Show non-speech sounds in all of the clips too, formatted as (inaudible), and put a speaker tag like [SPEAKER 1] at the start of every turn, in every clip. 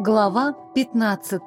[SPEAKER 1] Глава 15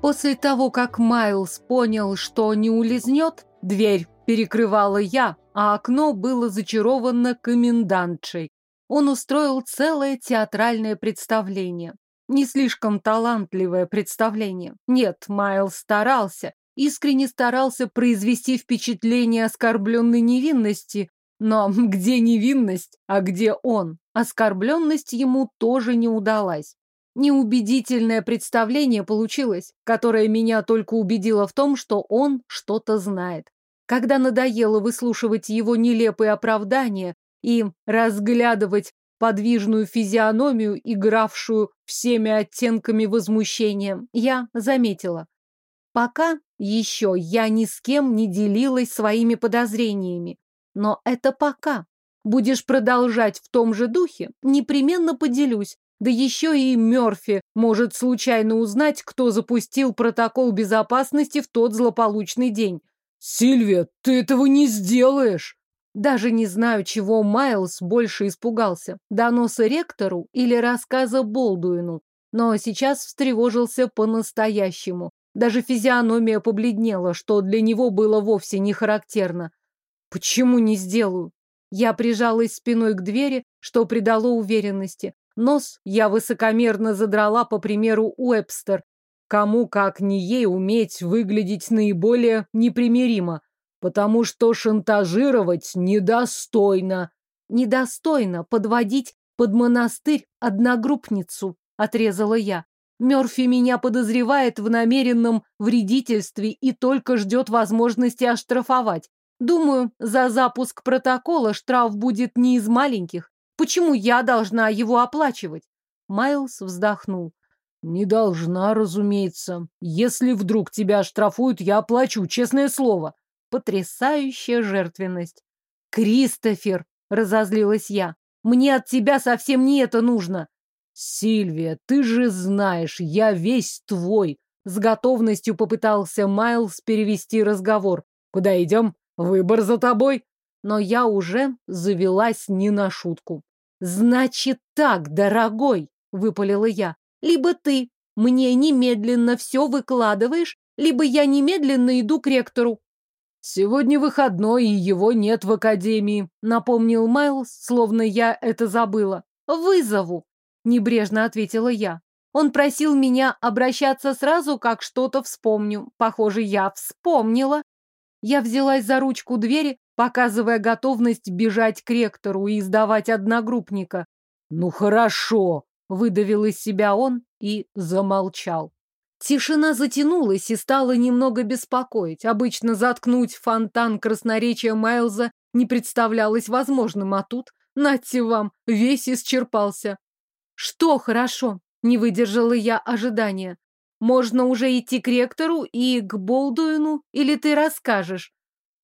[SPEAKER 1] После того, как Майлз понял, что не улизнет, дверь перекрывала я, а окно было зачаровано комендантшей. Он устроил целое театральное представление. Не слишком талантливое представление. Нет, Майлз старался, искренне старался произвести впечатление оскорбленной невинности, но (laughs) где невинность, а где он? Оскорбленность ему тоже не удалась. Неубедительное представление получилось, которое меня только убедило в том, что он что-то знает. Когда надоело выслушивать его нелепые оправдания и разглядывать подвижную физиономию, игравшую всеми оттенками возмущения, я заметила. Пока еще я ни с кем не делилась своими подозрениями. Но это пока. Будешь продолжать в том же духе, непременно поделюсь. Да еще и Мерфи может случайно узнать, кто запустил протокол безопасности в тот злополучный день.
[SPEAKER 2] «Сильвия, ты этого не сделаешь!»
[SPEAKER 1] Даже не знаю, чего Майлз больше испугался. Доноса ректору или рассказа Болдуину. Но сейчас встревожился по-настоящему. Даже физиономия побледнела, что для него было вовсе не характерно. Почему не сделаю? Я прижалась спиной к двери, что придало уверенности. Нос я высокомерно задрала по примеру Уэбстер. Кому, как не ей, уметь выглядеть наиболее непримиримо. Потому что шантажировать недостойно. Недостойно подводить под монастырь одногруппницу, отрезала я. Мёрфи меня подозревает в намеренном вредительстве и только ждет возможности оштрафовать. Думаю, за запуск протокола штраф будет не из маленьких. Почему я должна его оплачивать? Майлз вздохнул.
[SPEAKER 2] Не должна, разумеется. Если вдруг тебя оштрафуют, я оплачу, честное слово.
[SPEAKER 1] Потрясающая жертвенность. Кристофер, разозлилась я. Мне от тебя совсем не это нужно.
[SPEAKER 2] «Сильвия, ты же знаешь, я весь твой!» С готовностью попытался Майлз перевести разговор. «Куда идем? Выбор за тобой!»
[SPEAKER 1] Но я уже завелась не на шутку. «Значит так, дорогой!» — выпалила я. «Либо ты мне немедленно все выкладываешь, либо я немедленно иду к ректору».
[SPEAKER 2] «Сегодня выходной, и его нет в академии», — напомнил Майлз, словно я это забыла.
[SPEAKER 1] «Вызову!» Небрежно ответила я. Он просил меня обращаться сразу, как что-то вспомню. Похоже, я вспомнила. Я взялась за ручку двери, показывая готовность бежать к ректору и сдавать одногруппника.
[SPEAKER 2] «Ну хорошо!» — выдавил из себя он и замолчал.
[SPEAKER 1] Тишина затянулась и стала немного беспокоить. Обычно заткнуть фонтан красноречия Майлза не представлялось возможным, а тут, нате вам, весь исчерпался. Что хорошо? Не выдержала я ожидания. Можно уже идти к ректору и к Болдуину, или ты расскажешь?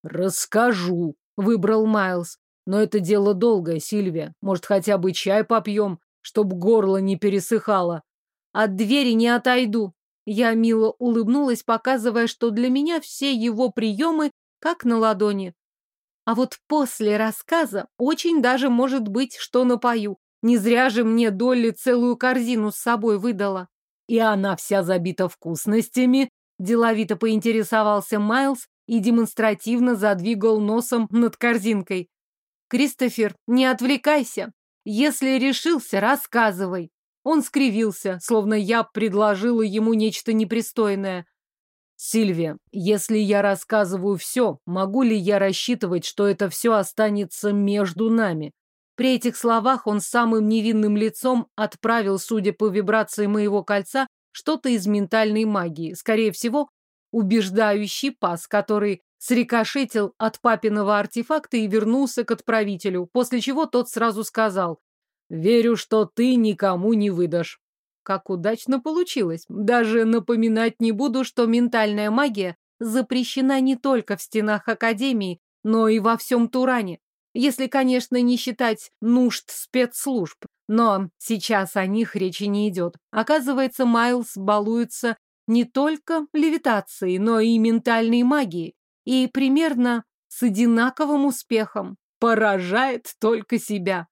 [SPEAKER 2] Расскажу, выбрал Майлз. Но это дело долгое, Сильвия. Может, хотя бы чай попьем, чтоб горло не пересыхало.
[SPEAKER 1] От двери не отойду. Я мило улыбнулась, показывая, что для меня все его приемы как на ладони. А вот после рассказа очень даже может быть, что напою. Не зря же мне Долли целую корзину с собой выдала.
[SPEAKER 2] И она вся забита вкусностями, деловито поинтересовался Майлз и демонстративно задвигал носом над корзинкой.
[SPEAKER 1] «Кристофер, не отвлекайся. Если решился, рассказывай». Он скривился, словно я предложила ему нечто непристойное.
[SPEAKER 2] «Сильвия, если я рассказываю все, могу ли я рассчитывать, что это все останется между нами?»
[SPEAKER 1] При этих словах он самым невинным лицом отправил, судя по вибрации моего кольца, что-то из ментальной магии. Скорее всего, убеждающий пас, который срикошетил от папиного артефакта и вернулся к отправителю, после чего тот сразу сказал «Верю, что ты никому не выдашь». Как удачно получилось. Даже напоминать не буду, что ментальная магия запрещена не только в стенах Академии, но и во всем Туране. Если, конечно, не считать нужд спецслужб. Но сейчас о них речи не идет. Оказывается, Майлз балуется не только левитацией, но и ментальной магией. И примерно с одинаковым успехом. Поражает только себя.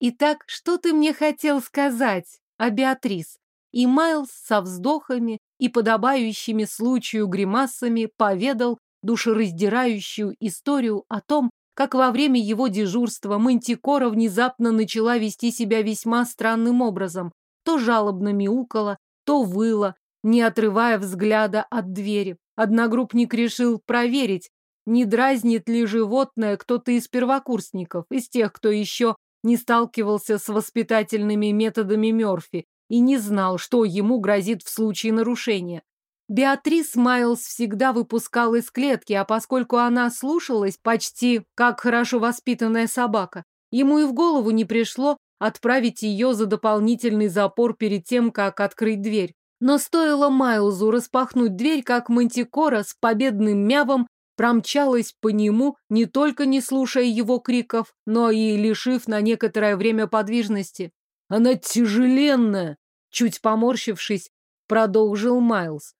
[SPEAKER 1] Итак, что ты мне хотел сказать о Беатрис? И Майлз со вздохами и подобающими случаю гримасами поведал душераздирающую историю о том, как во время его дежурства Мантикора внезапно начала вести себя весьма странным образом. То жалобно мяукала, то выла, не отрывая взгляда от двери. Одногруппник решил проверить, не дразнит ли животное кто-то из первокурсников, из тех, кто еще не сталкивался с воспитательными методами Мёрфи и не знал, что ему грозит в случае нарушения. Беатрис Майлз всегда выпускал из клетки, а поскольку она слушалась почти как хорошо воспитанная собака, ему и в голову не пришло отправить ее за дополнительный запор перед тем, как открыть дверь. Но стоило Майлзу распахнуть дверь, как Мантикора с победным мявом промчалась по нему, не только не слушая его криков, но и лишив на некоторое время подвижности. «Она тяжеленная!» Чуть поморщившись, продолжил Майлз.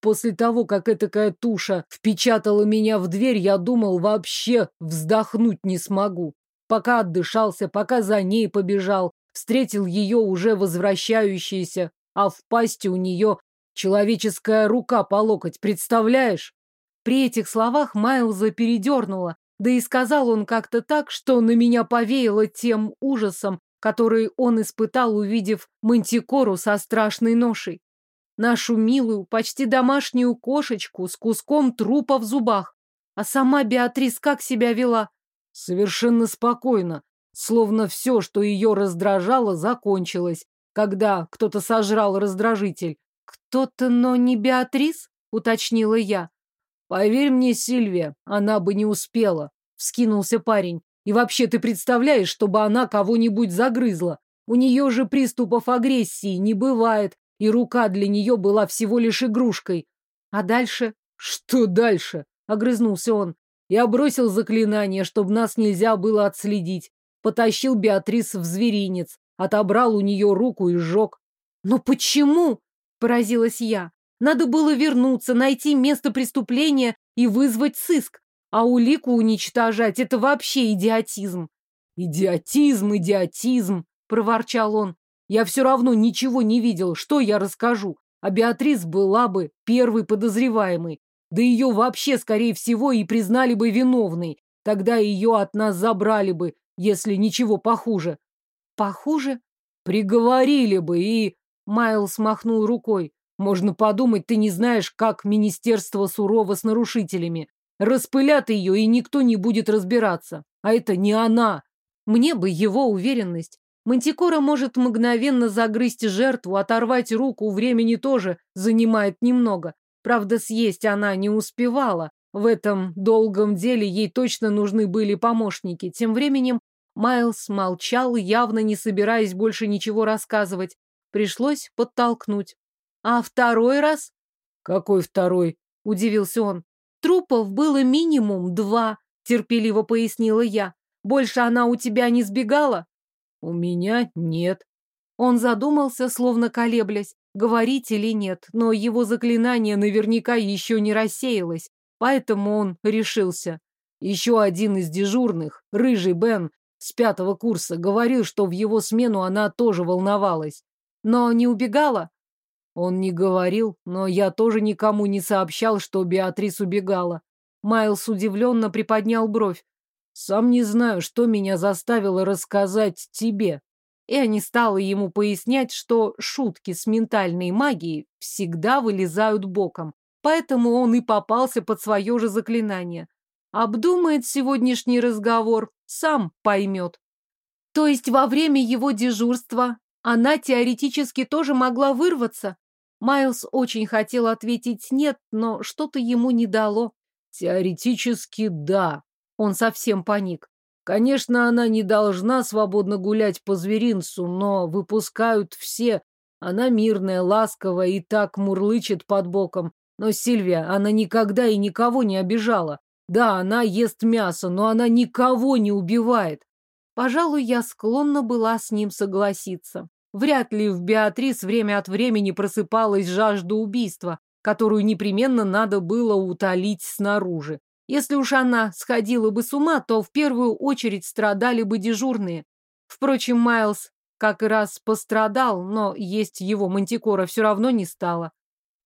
[SPEAKER 1] После того, как этакая туша впечатала меня в дверь, я думал, вообще вздохнуть не смогу. Пока отдышался, пока за ней побежал, встретил ее уже возвращающейся, а в пасти у нее человеческая рука по локоть, представляешь? При этих словах Майлза передернуло, да и сказал он как-то так, что на меня повеяло тем ужасом, который он испытал, увидев мантикору со страшной ношей. Нашу милую, почти домашнюю кошечку с куском трупа в зубах. А сама Беатрис как себя вела? Совершенно спокойно, словно все, что ее раздражало, закончилось, когда кто-то сожрал раздражитель. «Кто-то, но не Беатрис?» — уточнила я. «Поверь мне, Сильвия, она бы не успела», — вскинулся парень. «И вообще ты представляешь, чтобы она кого-нибудь загрызла? У нее же приступов агрессии не бывает, и рука для нее была всего лишь игрушкой. А дальше? Что дальше? Огрызнулся он. Я бросил заклинание, чтобы нас нельзя было отследить. Потащил Беатрис в зверинец, отобрал у нее руку и сжег. Но почему? Поразилась я. Надо было вернуться, найти место преступления и вызвать сыск. А улику уничтожать — это вообще идиотизм. Идиотизм, идиотизм, проворчал он. Я все равно ничего не видел, что я расскажу. А Беатрис была бы первой подозреваемой. Да ее вообще, скорее всего, и признали бы виновной. Тогда ее от нас забрали бы, если ничего похуже. Похуже? Приговорили бы и... Майлз махнул рукой. Можно подумать, ты не знаешь, как министерство сурово с нарушителями. Распылят ее, и никто не будет разбираться. А это не она. Мне бы его уверенность. Мантикора может мгновенно загрызть жертву, оторвать руку, времени тоже занимает немного. Правда, съесть она не успевала. В этом долгом деле ей точно нужны были помощники. Тем временем Майлз молчал, явно не собираясь больше ничего рассказывать. Пришлось подтолкнуть. А второй раз? Какой второй? Удивился он. Трупов было минимум два, терпеливо пояснила я. Больше она у тебя не сбегала? У меня нет. Он задумался, словно колеблясь, говорить или нет, но его заклинание наверняка еще не рассеялось, поэтому он решился. Еще один из дежурных, рыжий Бен, с пятого курса, говорил, что в его смену она тоже волновалась. Но не убегала? Он не говорил, но я тоже никому не сообщал, что Беатрис убегала. Майлз удивленно приподнял бровь. Сам не знаю, что меня заставило рассказать тебе. Я не стала ему пояснять, что шутки с ментальной магией всегда вылезают боком. Поэтому он и попался под свое же заклинание. Обдумает сегодняшний разговор, сам поймет. То есть во время его дежурства она теоретически тоже могла вырваться? Майлз очень хотел ответить «нет», но что-то ему не дало. Теоретически да. Он совсем паник. Конечно, она не должна свободно гулять по зверинцу, но выпускают все. Она мирная, ласковая и так мурлычет под боком. Но Сильвия, она никогда и никого не обижала. Да, она ест мясо, но она никого не убивает. Пожалуй, я склонна была с ним согласиться. Вряд ли в Беатрис время от времени просыпалась жажда убийства, которую непременно надо было утолить снаружи. Если уж она сходила бы с ума, то в первую очередь страдали бы дежурные. Впрочем, Майлз как раз пострадал, но есть его мантикора все равно не стало.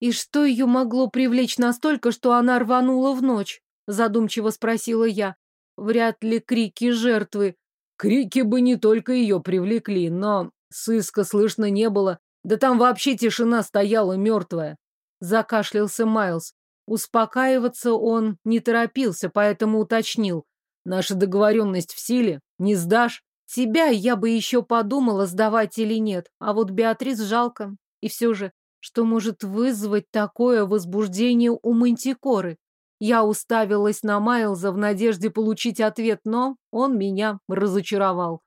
[SPEAKER 1] И что ее могло привлечь настолько, что она рванула в ночь? Задумчиво спросила я. Вряд ли крики жертвы. Крики бы не только ее привлекли, но сыска слышно не было. Да там вообще тишина стояла мертвая. Закашлялся Майлз. Успокаиваться он не торопился, поэтому уточнил. Наша договоренность в силе. Не сдашь? Тебя я бы еще подумала, сдавать или нет. А вот Беатрис жалко. И все же, что может вызвать такое возбуждение у Мантикоры? Я уставилась на Майлза в надежде получить ответ, но он меня разочаровал.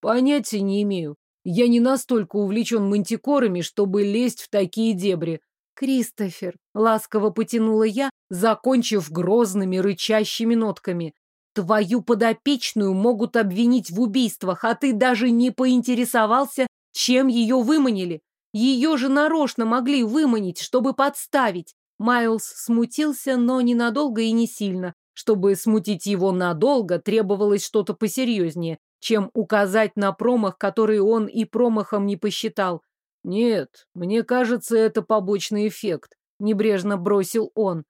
[SPEAKER 1] Понятия не имею. Я не настолько увлечен мантикорами, чтобы лезть в такие дебри. Кристофер, ласково потянула я, закончив грозными рычащими нотками. Твою подопечную могут обвинить в убийствах, а ты даже не поинтересовался, чем ее выманили. Ее же нарочно могли выманить, чтобы подставить. Майлз смутился, но ненадолго и не сильно. Чтобы смутить его надолго, требовалось что-то посерьезнее, чем указать на промах, который он и промахом не посчитал. «Нет, мне кажется, это побочный эффект», — небрежно бросил он.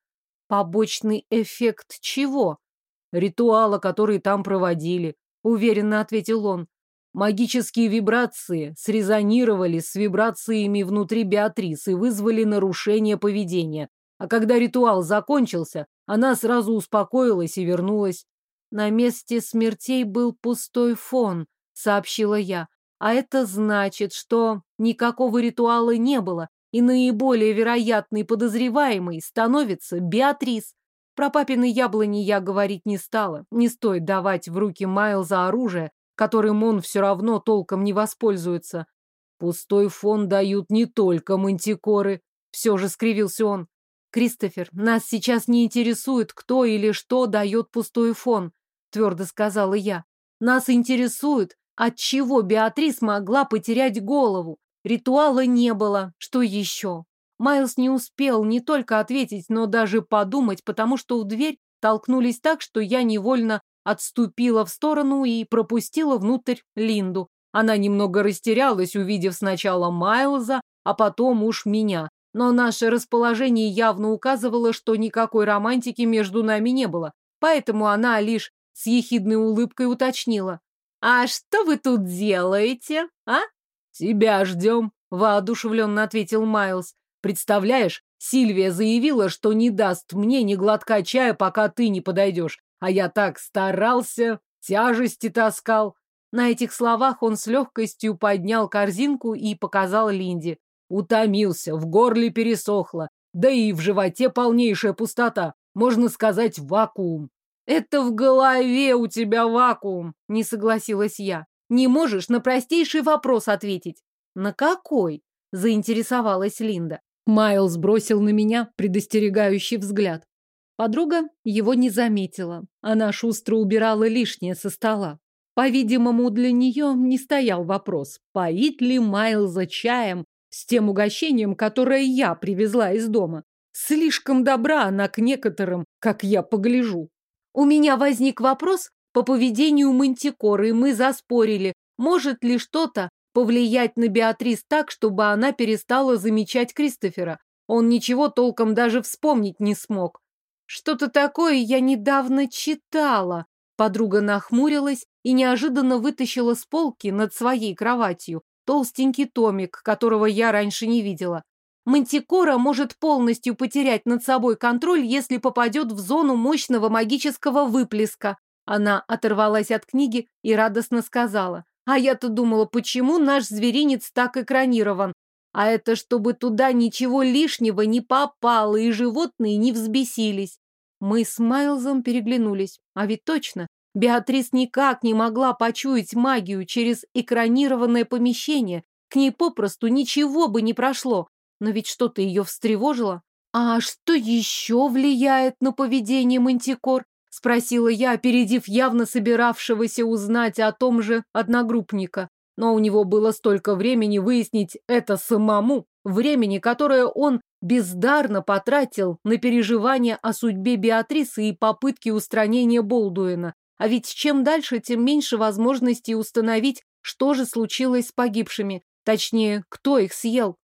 [SPEAKER 1] «Побочный эффект чего?» «Ритуала, который там проводили», — уверенно ответил он. Магические вибрации срезонировали с вибрациями внутри Беатрис и вызвали нарушение поведения. А когда ритуал закончился, она сразу успокоилась и вернулась. На месте смертей был пустой фон, сообщила я. А это значит, что никакого ритуала не было, и наиболее вероятный подозреваемый становится Беатрис. Про папины яблони я говорить не стала. Не стоит давать в руки Майлза оружие, которым он все равно толком не воспользуется. Пустой фон дают не только мантикоры. Все же скривился он. Кристофер, нас сейчас не интересует, кто или что дает пустой фон, твердо сказала я. Нас интересует, от чего Беатрис могла потерять голову? Ритуала не было. Что еще? Майлз не успел не только ответить, но даже подумать, потому что в дверь толкнулись так, что я невольно отступила в сторону и пропустила внутрь Линду. Она немного растерялась, увидев сначала Майлза, а потом уж меня. Но наше расположение явно указывало, что никакой романтики между нами не было. Поэтому она лишь с ехидной улыбкой уточнила. «А что вы тут делаете, а?» «Тебя ждем», — воодушевленно ответил Майлз. «Представляешь, Сильвия заявила, что не даст мне ни глотка чая, пока ты не подойдешь. А я так старался, тяжести таскал». На этих словах он с легкостью поднял корзинку и показал Линде. Утомился, в горле пересохло, да и в животе полнейшая пустота, можно сказать, вакуум. «Это в голове у тебя вакуум», — не согласилась я. «Не можешь на простейший вопрос ответить». «На какой?» — заинтересовалась Линда. Майлз бросил на меня предостерегающий взгляд. Подруга его не заметила. Она шустро убирала лишнее со стола. По-видимому, для нее не стоял вопрос, поить ли Майлза чаем с тем угощением, которое я привезла из дома. Слишком добра она к некоторым, как я погляжу. У меня возник вопрос по поведению Мантикоры, и мы заспорили, может ли что-то повлиять на Беатрис так, чтобы она перестала замечать Кристофера. Он ничего толком даже вспомнить не смог. Что-то такое я недавно читала. Подруга нахмурилась и неожиданно вытащила с полки над своей кроватью толстенький томик, которого я раньше не видела. Мантикора может полностью потерять над собой контроль, если попадет в зону мощного магического выплеска. Она оторвалась от книги и радостно сказала. А я-то думала, почему наш зверинец так экранирован? А это чтобы туда ничего лишнего не попало, и животные не взбесились. Мы с Майлзом переглянулись. А ведь точно, Беатрис никак не могла почуять магию через экранированное помещение. К ней попросту ничего бы не прошло. Но ведь что-то ее встревожило. А что еще влияет на поведение мантикор? Спросила я, опередив явно собиравшегося узнать о том же одногруппника. Но у него было столько времени выяснить это самому, времени, которое он бездарно потратил на переживания о судьбе Беатрисы и попытки устранения Болдуина. А ведь чем дальше, тем меньше возможностей установить, что же случилось с погибшими. Точнее, кто их съел.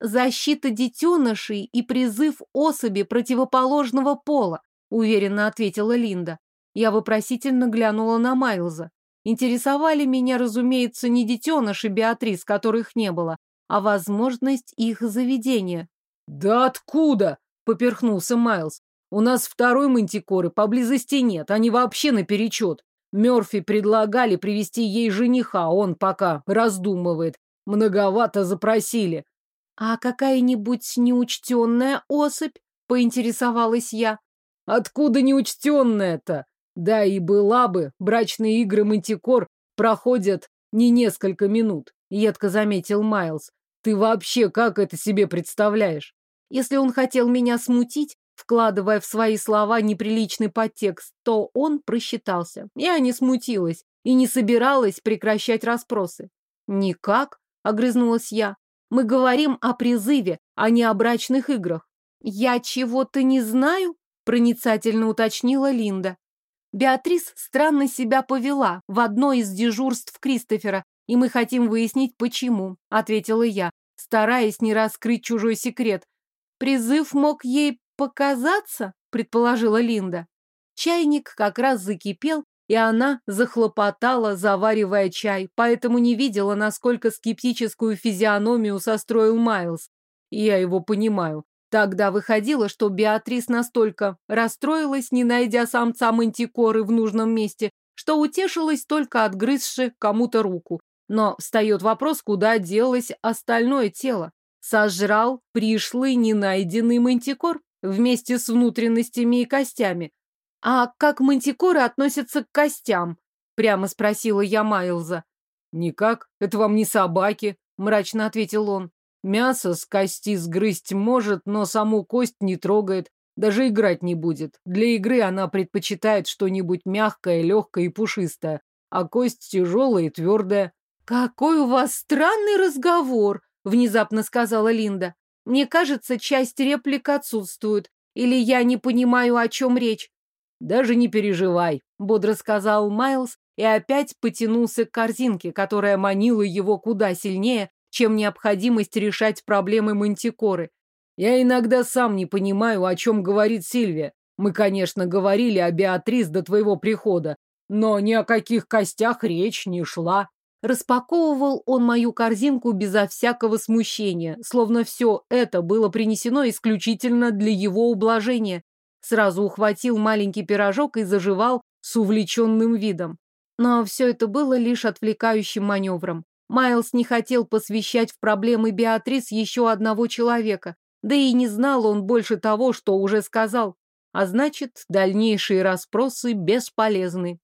[SPEAKER 1] Защита детенышей и призыв особи противоположного пола, уверенно ответила Линда. Я вопросительно глянула на Майлза. Интересовали меня, разумеется, не детеныши Беатрис, которых не было, а возможность их заведения.
[SPEAKER 2] «Да откуда?» — поперхнулся Майлз. «У нас второй мантикоры поблизости нет, они вообще наперечет. Мерфи предлагали привести ей жениха, он пока раздумывает. Многовато запросили.
[SPEAKER 1] А какая-нибудь неучтенная особь? Поинтересовалась я.
[SPEAKER 2] Откуда неучтенная-то? Да и была бы, брачные игры Мантикор проходят не несколько минут, едко заметил Майлз. Ты вообще как это себе представляешь?
[SPEAKER 1] Если он хотел меня смутить, вкладывая в свои слова неприличный подтекст, то он просчитался. Я не смутилась и не собиралась прекращать расспросы. «Никак», — огрызнулась я. «Мы говорим о призыве, а не о брачных играх». «Я чего-то не знаю?» — проницательно уточнила Линда. Беатрис странно себя повела в одно из дежурств Кристофера, и мы хотим выяснить, почему, — ответила я, стараясь не раскрыть чужой секрет. Призыв мог ей показаться, предположила Линда. Чайник как раз закипел, и она захлопотала, заваривая чай, поэтому не видела, насколько скептическую физиономию состроил Майлз. я его понимаю. Тогда выходило, что Беатрис настолько расстроилась, не найдя самца мантикоры в нужном месте, что утешилась только отгрызши кому-то руку. Но встает вопрос, куда делось остальное тело. Сожрал пришлый ненайденный мантикор? вместе с внутренностями и костями. А как мантикоры относятся к костям? Прямо спросила я Майлза.
[SPEAKER 2] Никак, это вам не собаки, мрачно ответил он. Мясо с кости сгрызть может, но саму кость не трогает, даже играть не будет. Для игры она предпочитает что-нибудь мягкое, легкое и пушистое, а кость тяжелая и твердая.
[SPEAKER 1] «Какой у вас странный разговор!» — внезапно сказала Линда. Мне кажется, часть реплик отсутствует. Или я не понимаю, о чем речь.
[SPEAKER 2] Даже не переживай, бодро сказал Майлз и опять потянулся к корзинке, которая манила его куда сильнее, чем необходимость решать проблемы мантикоры. Я иногда сам не понимаю, о чем говорит Сильвия. Мы, конечно, говорили о Беатрис до твоего прихода, но ни о каких костях речь не шла.
[SPEAKER 1] Распаковывал он мою корзинку безо всякого смущения, словно все это было принесено исключительно для его ублажения. Сразу ухватил маленький пирожок и заживал с увлеченным видом. Но все это было лишь отвлекающим маневром. Майлз не хотел посвящать в проблемы Беатрис еще одного человека, да и не знал он больше того, что уже сказал. А значит, дальнейшие расспросы бесполезны.